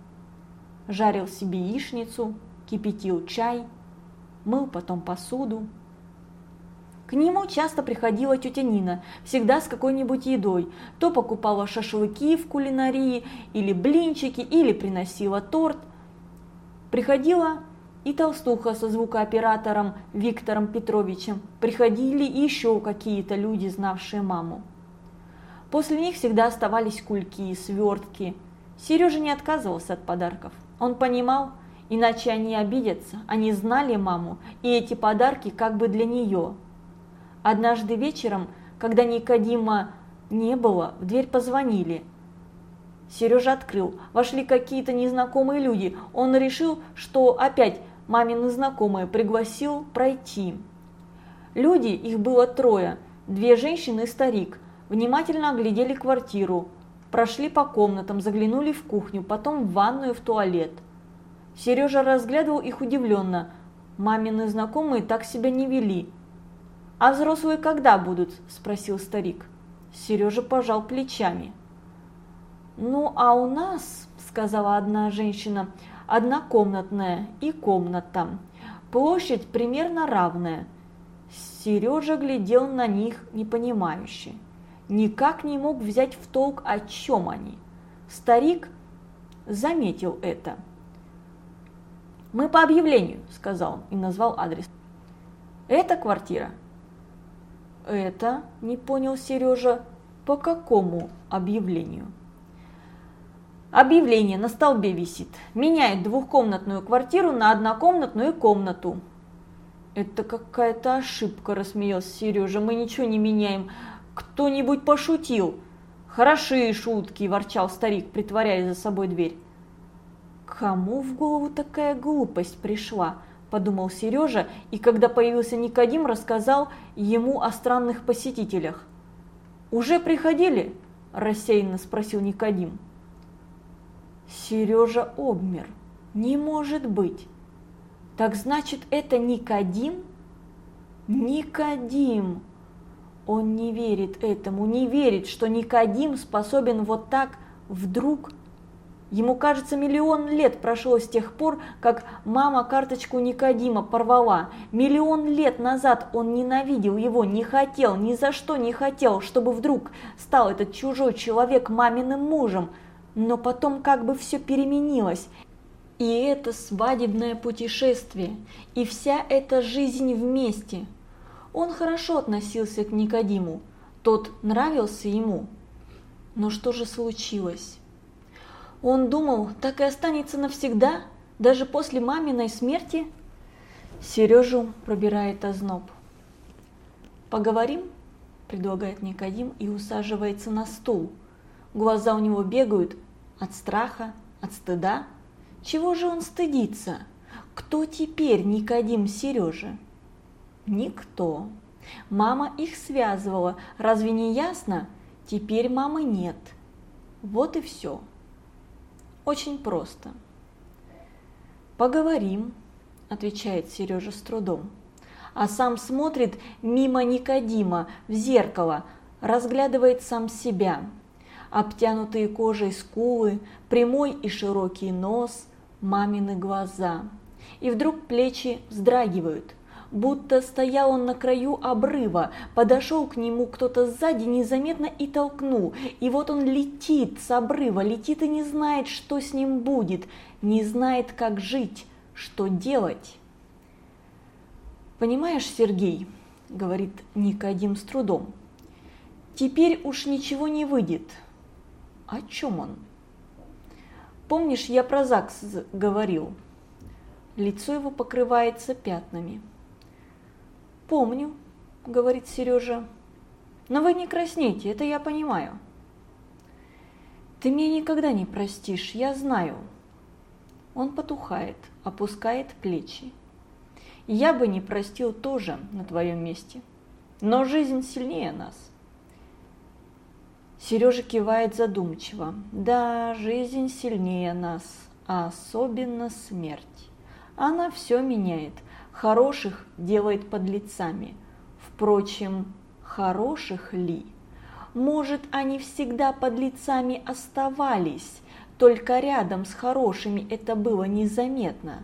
Жарил себе яичницу, кипятил чай, мыл потом посуду. К нему часто приходила тетя Нина, всегда с какой-нибудь едой. То покупала шашлыки в кулинарии, или блинчики, или приносила торт. Приходила и толстуха со звукооператором Виктором Петровичем, приходили еще какие-то люди, знавшие маму. После них всегда оставались кульки и свертки. Сережа не отказывался от подарков. Он понимал, иначе они обидятся, они знали маму, и эти подарки как бы для нее. Однажды вечером, когда Никодима не было, в дверь позвонили. Сережа открыл. Вошли какие-то незнакомые люди. Он решил, что опять мамины знакомые, пригласил пройти. Люди, их было трое, две женщины и старик, внимательно оглядели квартиру, прошли по комнатам, заглянули в кухню, потом в ванную в туалет. Сережа разглядывал их удивленно. Мамины знакомые так себя не вели. «А взрослые когда будут?» – спросил старик. Сережа пожал плечами. «Ну, а у нас, – сказала одна женщина, – однокомнатная и комната. Площадь примерно равная. Сережа глядел на них непонимающе. Никак не мог взять в толк, о чем они. Старик заметил это. «Мы по объявлению», – сказал и назвал адрес. «Это квартира?» «Это?» – не понял Сережа. «По какому объявлению?» Объявление на столбе висит. Меняет двухкомнатную квартиру на однокомнатную комнату. Это какая-то ошибка, рассмеялся Сережа. Мы ничего не меняем. Кто-нибудь пошутил. Хорошие шутки, ворчал старик, притворяя за собой дверь. Кому в голову такая глупость пришла? подумал Сережа, и когда появился Никодим, рассказал ему о странных посетителях. «Уже приходили?» – рассеянно спросил Никодим. Сережа обмер. Не может быть. Так значит, это Никодим? Никодим! Он не верит этому, не верит, что Никодим способен вот так вдруг... Ему кажется, миллион лет прошло с тех пор, как мама карточку Никодима порвала. Миллион лет назад он ненавидел его, не хотел, ни за что не хотел, чтобы вдруг стал этот чужой человек маминым мужем – но потом как бы все переменилось. И это свадебное путешествие, и вся эта жизнь вместе. Он хорошо относился к Никодиму, тот нравился ему. Но что же случилось? Он думал, так и останется навсегда, даже после маминой смерти? Сережу пробирает озноб. «Поговорим?» – предлагает Никодим и усаживается на стул – Глаза у него бегают от страха, от стыда. Чего же он стыдится? Кто теперь Никодим Сережа? Никто. Мама их связывала. Разве не ясно? Теперь мамы нет. Вот и все. Очень просто. Поговорим, отвечает Сережа с трудом. А сам смотрит мимо Никодима в зеркало, разглядывает сам себя. Обтянутые кожей скулы, прямой и широкий нос, мамины глаза. И вдруг плечи вздрагивают – будто стоял он на краю обрыва, подошел к нему кто-то сзади незаметно и толкнул, и вот он летит с обрыва, летит и не знает, что с ним будет, не знает, как жить, что делать. «Понимаешь, Сергей», — говорит Никодим с трудом, — «теперь уж ничего не выйдет». «О чем он?» «Помнишь, я про ЗАГС говорил?» Лицо его покрывается пятнами. «Помню», – говорит Сережа. «Но вы не краснейте, это я понимаю». «Ты меня никогда не простишь, я знаю». Он потухает, опускает плечи. «Я бы не простил тоже на твоем месте, но жизнь сильнее нас». Сережа кивает задумчиво. «Да, жизнь сильнее нас, а особенно смерть. Она все меняет» хороших делает подлецами. Впрочем, хороших ли? Может, они всегда подлецами оставались, только рядом с хорошими это было незаметно.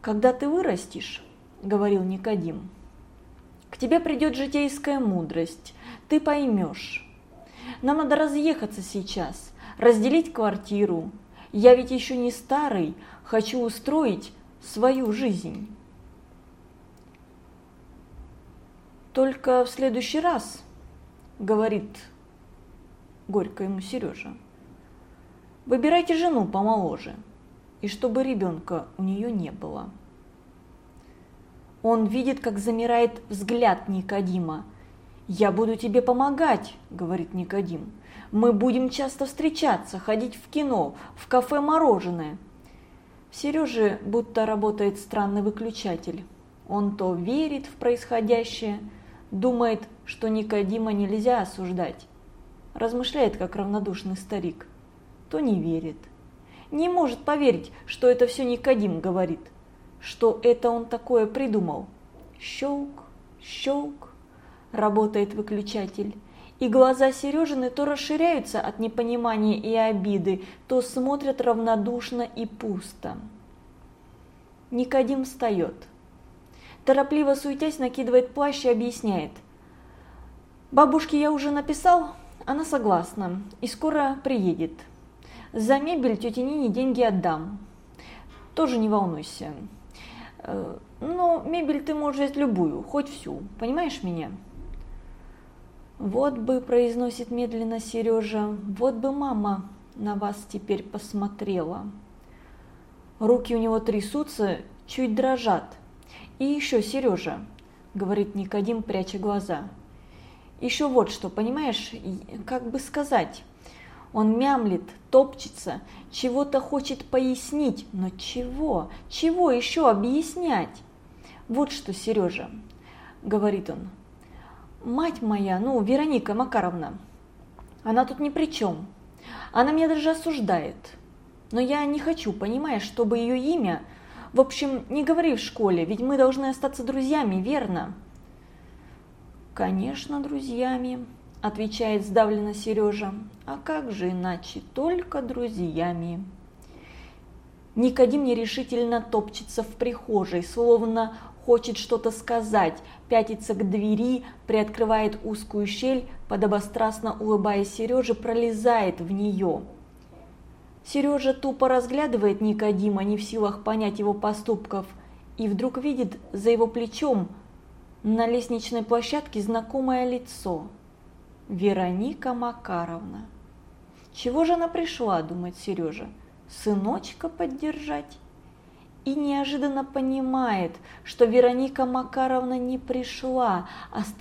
«Когда ты вырастешь, — говорил Никодим, — к тебе придет житейская мудрость, ты поймешь. Нам надо разъехаться сейчас, разделить квартиру. Я ведь еще не старый, хочу устроить свою жизнь. Только в следующий раз, говорит горько ему Сережа, выбирайте жену помоложе, и чтобы ребенка у нее не было. Он видит, как замирает взгляд Никодима. «Я буду тебе помогать», – говорит Никодим. «Мы будем часто встречаться, ходить в кино, в кафе мороженое. Сереже будто работает странный выключатель. Он то верит в происходящее, думает, что Никодима нельзя осуждать, размышляет как равнодушный старик, то не верит. Не может поверить, что это все Никодим говорит, что это он такое придумал. Щелк, щелк, работает выключатель. И глаза Сережины то расширяются от непонимания и обиды, то смотрят равнодушно и пусто. Никодим встает. Торопливо суетясь, накидывает плащ и объясняет. «Бабушке я уже написал, она согласна и скоро приедет. За мебель тете Нине деньги отдам. Тоже не волнуйся. Э, но мебель ты можешь взять любую, хоть всю, понимаешь меня?» «Вот бы», – произносит медленно Сережа, – «вот бы мама на вас теперь посмотрела». Руки у него трясутся, чуть дрожат. «И еще, Сережа», – говорит Никодим, пряча глаза, – «еще вот что, понимаешь, как бы сказать». Он мямлит, топчется, чего-то хочет пояснить, но чего? Чего еще объяснять? Вот что, Сережа, говорит он, Мать моя, ну, Вероника Макаровна, она тут ни при чем. Она меня даже осуждает. Но я не хочу, понимаешь, чтобы ее имя... В общем, не говори в школе, ведь мы должны остаться друзьями, верно? Конечно, друзьями, отвечает сдавленно Сережа. А как же иначе, только друзьями. Никодим нерешительно топчется в прихожей, словно хочет что-то сказать, пятится к двери, приоткрывает узкую щель, подобострастно улыбаясь Сереже, пролезает в нее. Сережа тупо разглядывает Никодима, не в силах понять его поступков, и вдруг видит за его плечом на лестничной площадке знакомое лицо. Вероника Макаровна. Чего же она пришла, думает Сережа, сыночка поддержать? И неожиданно понимает, что Вероника Макаровна не пришла, а стоит